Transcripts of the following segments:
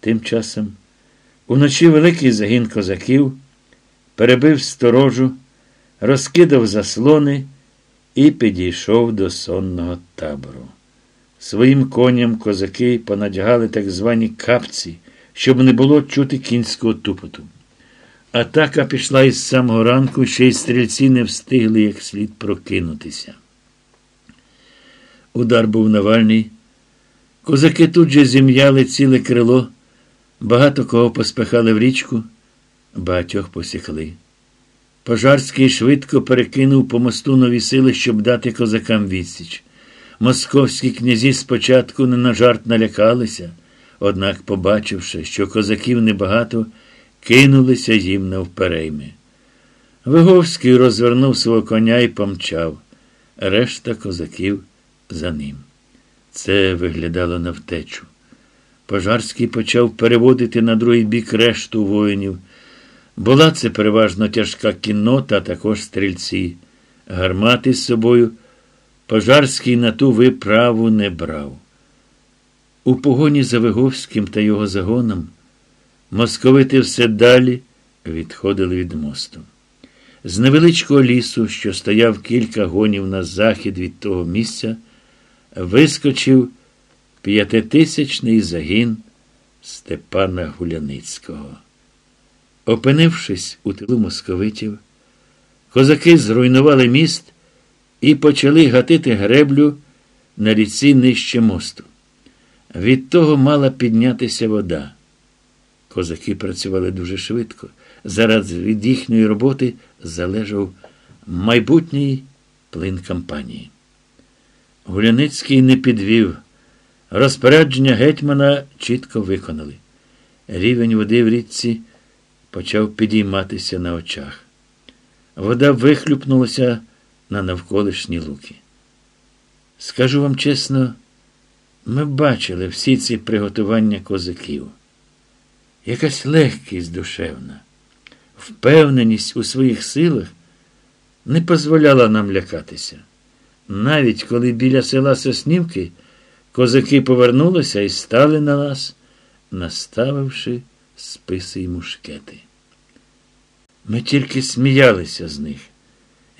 Тим часом уночі великий загін козаків перебив сторожу, розкидав заслони і підійшов до сонного табору. Своїм коням козаки понадягали так звані капці, щоб не було чути кінського тупоту. Атака пішла із самого ранку, ще й стрільці не встигли як слід прокинутися. Удар був Навальний. Козаки тут же зім'яли ціле крило, багато кого поспихали в річку, багатьох посікли. Пожарський швидко перекинув по мосту нові сили, щоб дати козакам відсіч. Московські князі спочатку не на жарт налякалися, однак, побачивши, що козаків небагато, кинулися їм навперейми. Виговський розвернув свого коня і помчав, решта козаків за ним. Це виглядало на втечу. Пожарський почав переводити на другий бік решту воїнів. Була це переважно тяжка кіннота, а також стрільці. Гармати з собою Пожарський на ту виправу не брав. У погоні за Виговським та його загоном московити все далі відходили від мосту. З невеличкого лісу, що стояв кілька гонів на захід від того місця, вискочив п'ятитисячний загін Степана Гуляницького. Опинившись у тилу московитів, козаки зруйнували міст і почали гатити греблю на ріці нижче мосту. Від того мала піднятися вода. Козаки працювали дуже швидко. Зараз від їхньої роботи залежав майбутній плин кампанії. Гуляницький не підвів. Розпорядження гетьмана чітко виконали. Рівень води в річці почав підійматися на очах. Вода вихлюпнулася на навколишні луки. Скажу вам чесно, ми бачили всі ці приготування козаків. Якась легкість душевна, впевненість у своїх силах не дозволяла нам лякатися. Навіть коли біля села Соснівки козаки повернулися і стали на нас, наставивши списи й мушкети. Ми тільки сміялися з них.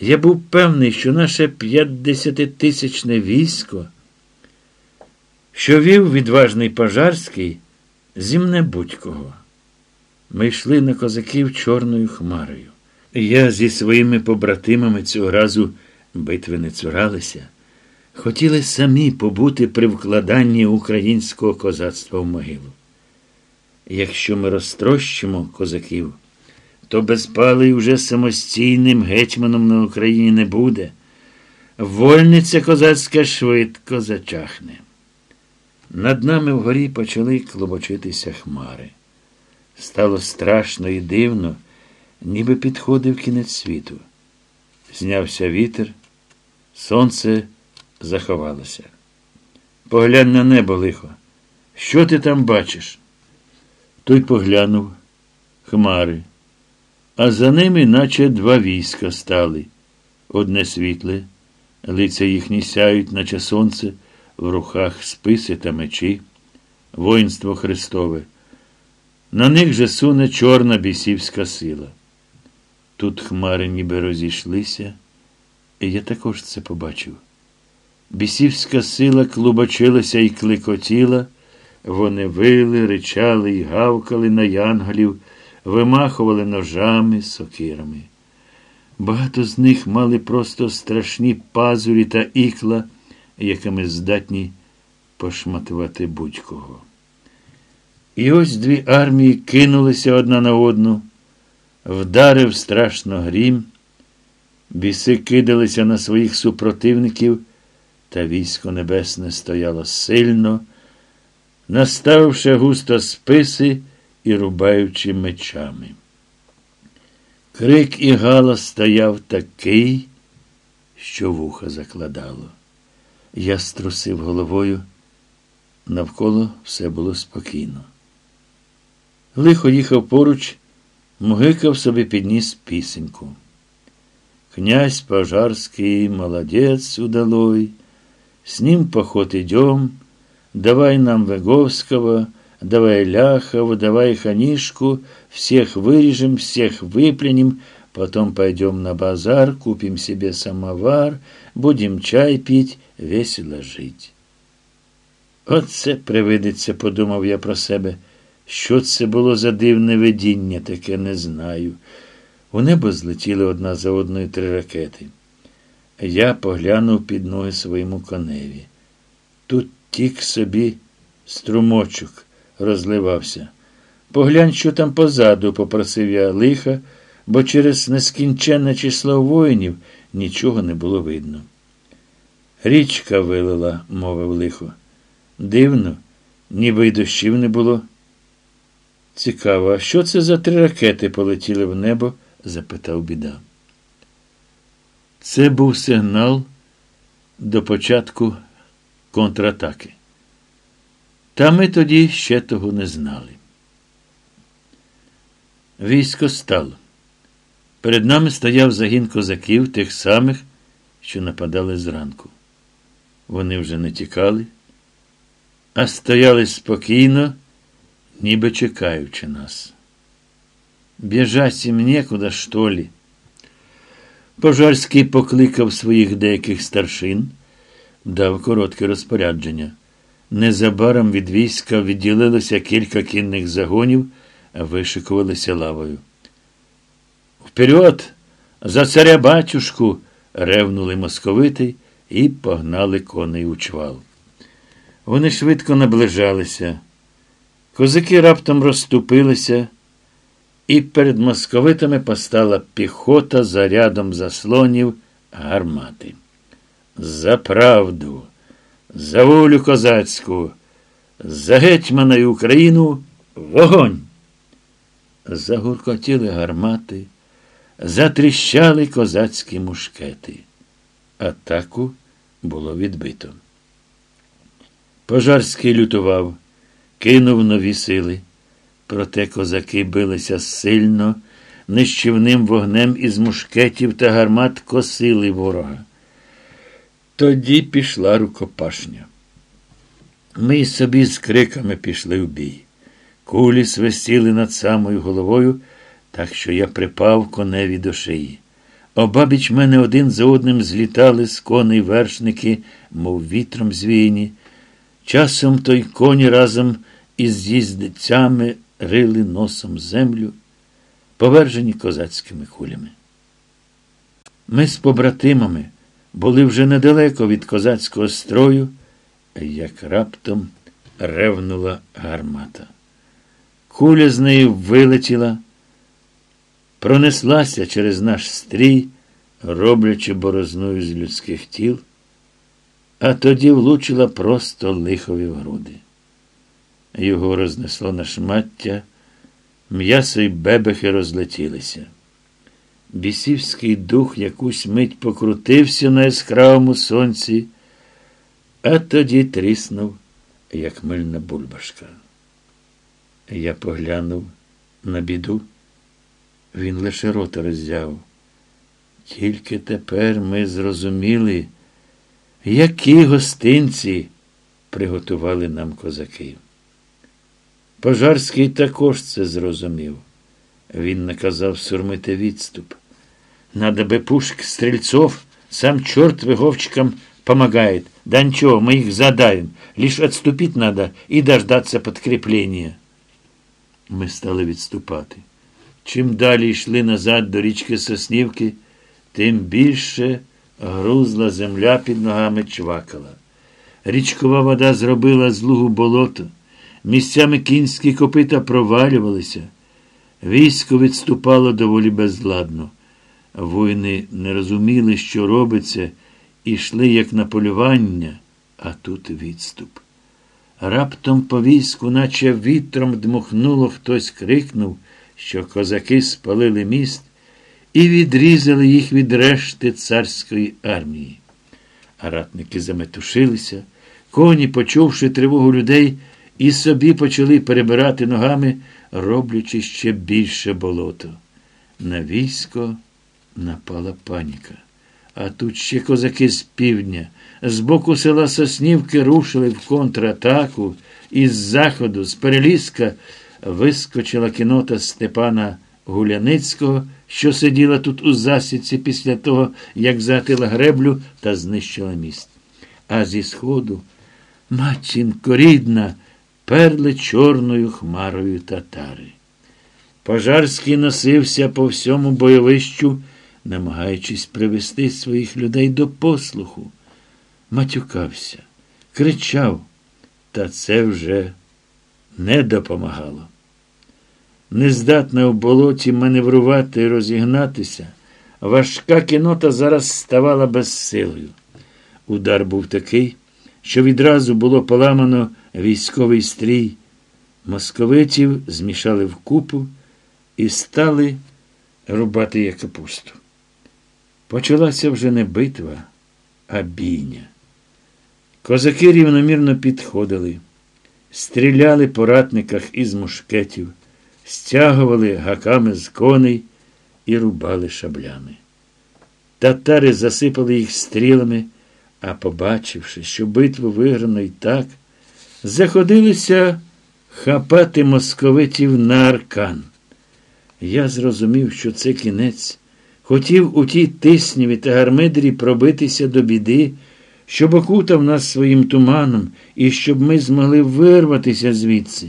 Я був певний, що наше п'ятдесятитисячне військо, що вів відважний пожарський, зімне будь-кого. Ми йшли на козаків чорною хмарою. Я зі своїми побратимами цього разу битви не цуралися, хотіли самі побути при вкладанні українського козацтва в могилу. Якщо ми розтрощимо козаків, то безпалий уже самостійним гетьманом на Україні не буде. Вольниця козацька швидко зачахне. Над нами вгорі почали клобочитися хмари. Стало страшно і дивно, ніби підходив кінець світу. Знявся вітер, сонце заховалося. Поглянь на небо лихо. Що ти там бачиш? Той поглянув хмари а за ними, наче два війська стали. Одне світле, лиця їхні сяють, наче сонце, в руках списи та мечі, воїнство Христове. На них же суне чорна бісівська сила. Тут хмари ніби розійшлися, і я також це побачив. Бісівська сила клубочилася і кликотіла, вони вили, ричали і гавкали на янголів вимахували ножами, сокирами. Багато з них мали просто страшні пазурі та ікла, якими здатні пошматувати будь-кого. І ось дві армії кинулися одна на одну, вдарив страшно грім, біси кидалися на своїх супротивників, та військо небесне стояло сильно, наставивши густо списи і рубаючи мечами. Крик і галас стояв такий, що вуха закладало. Я струсив головою, навколо все було спокійно. Лихо їхав поруч, мугикав собі підніс пісеньку. Князь Пожарский, молодец удалой, С ним поход идем, давай нам Веговского, давай ляхов, давай ханишку, всех вырежем, всех выплюнем, потом пойдем на базар, купим себе самовар, будем чай пить, весело жить. Оце привидеться, подумав я про себе. Що це було за дивне видіння, таке не знаю. У небо злетіли одна за одною три ракети. Я поглянув під ноги своєму коневі. Тут тік собі струмочок розливався. Поглянь, що там позаду, попросив я лиха, бо через нескінченне число воїнів нічого не було видно. Річка вилила, мовив лихо. Дивно, ніби й дощів не було. Цікаво, а що це за три ракети полетіли в небо? запитав біда. Це був сигнал до початку контратаки. Та ми тоді ще того не знали. Військо стало. Перед нами стояв загін козаків тих самих, що нападали зранку. Вони вже не тікали, а стояли спокійно, ніби чекаючи нас. Біжать їм некуда, що лі? Пожарський покликав своїх деяких старшин, дав коротке розпорядження. Незабаром від війська відділилося кілька кінних загонів, а вишикувалися лавою. Вперед! За царя батюшку! ревнули московити і погнали коней у чвал. Вони швидко наближалися. Козаки раптом розступилися, і перед московитами постала піхота за рядом заслонів гармати. За правду, за волю козацьку, за гетьмана і Україну вогонь. Загуркотіли гармати, затріщали козацькі мушкети. Атаку було відбито. Пожарський лютував, кинув нові сили. Проте козаки билися сильно, нищівним вогнем із мушкетів та гармат косили ворога. Тоді пішла рукопашня. Ми собі з криками пішли в бій. Кулі свистіли над самою головою, так що я припав коневі до шиї. Обабіч мене один за одним злітали з коней вершники, мов вітром звіяні. Часом той коні разом із їздицями рили носом землю, повержені козацькими кулями. Ми з побратимами були вже недалеко від козацького строю, як раптом ревнула гармата. Куля з нею вилетіла, пронеслася через наш стрій, роблячи борозною з людських тіл, а тоді влучила просто лихові в груди. Його рознесло на шмаття, м'ясо й бебехи розлетілися. Бісівський дух якусь мить покрутився на яскравому сонці, а тоді тріснув, як мильна бульбашка. Я поглянув на біду, він лише рота роззяв. Тільки тепер ми зрозуміли, які гостинці приготували нам козаки. Пожарський також це зрозумів. Він наказав сурмити відступ. Надо бы пушек стрельцов, сам черт выговчикам помогает. Да ничего, мы их задавим. Лишь отступить надо и дождаться подкрепления. Ми стали відступати. Чим далі йшли назад до річки Соснівки, тим більше грузла земля під ногами чвакала. Річкова вода зробила з лугу болото. Місцями кінські копита провалювалися. Військо відступало доволі безладно. Воїни не розуміли, що робиться, і йшли, як на полювання, а тут відступ. Раптом по війську, наче вітром дмухнуло, хтось крикнув, що козаки спалили міст і відрізали їх від решти царської армії. А ратники заметушилися, коні, почувши тривогу людей, і собі почали перебирати ногами, роблячи ще більше болото. На військо напала паніка. А тут ще козаки з півдня, з боку села Соснівки рушили в контратаку, із заходу, з переліска, вискочила кінота Степана Гуляницького, що сиділа тут у засідці після того, як затила греблю та знищила міст. А зі сходу, матінко рідна, перли чорною хмарою татари. Пожарський носився по всьому бойовищу, намагаючись привести своїх людей до послуху. Матюкався, кричав, та це вже не допомагало. Нездатна в болоті маневрувати і розігнатися, важка кінота зараз ставала безсилою. Удар був такий, що відразу було поламано військовий стрій. Московитів змішали в купу і стали рубати як капусту. Почалася вже не битва, а бійня. Козаки рівномірно підходили, стріляли по ратниках із мушкетів, стягували гаками з коней і рубали шаблями. Татари засипали їх стрілами, а побачивши, що битву виграно й так, заходилися хапати московитів на аркан. Я зрозумів, що це кінець. Хотів у тій тисніві та гармидрі пробитися до біди, щоб окутав нас своїм туманом і щоб ми змогли вирватися звідси.